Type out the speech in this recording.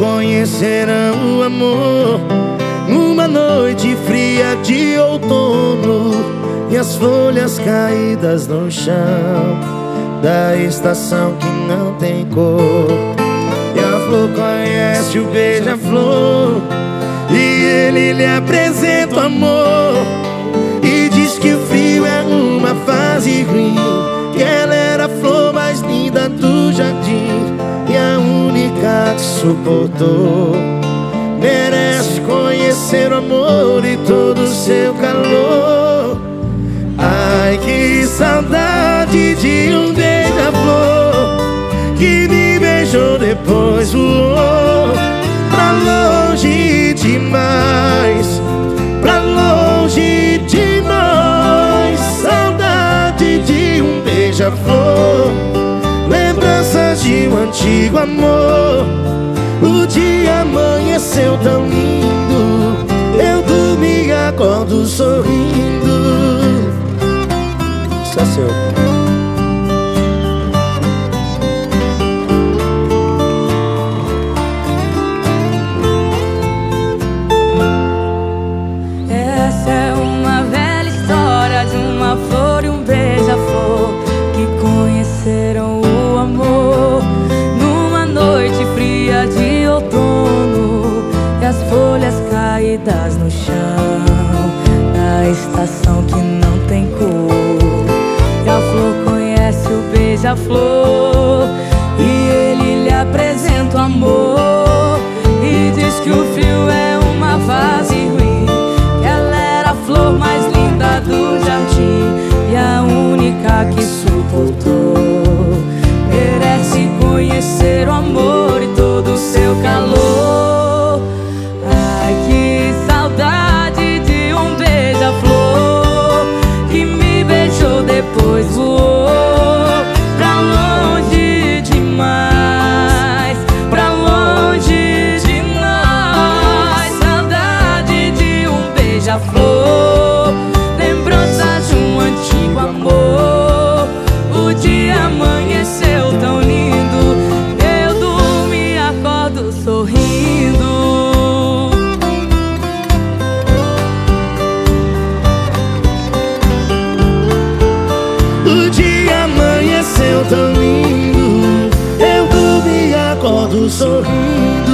conhecerão o amor numa noite fria de outono e as folhas caídas no chão da estação que não tem cor. E a flor conhece o beija-flor e ele lhe apresenta o amor suportou. Merece conhecer o amor e todo o seu calor. Ai, que saudade de um beija-flor que me beijou depois voou pra longe demais, pra longe de nós. Saudade de um beija-flor, lembranças de um antigo amor. Amanheceu tão lindo, eu dormi e acordo sorrindo. Folhas caídas no chão. Da estação que não tem cor. E a flor conhece o beija-flor. E ele lhe apresenta o amor. E diz que o frio é sorrindo. O dia amanheceu tão lindo Eu dormi e acordo sorrindo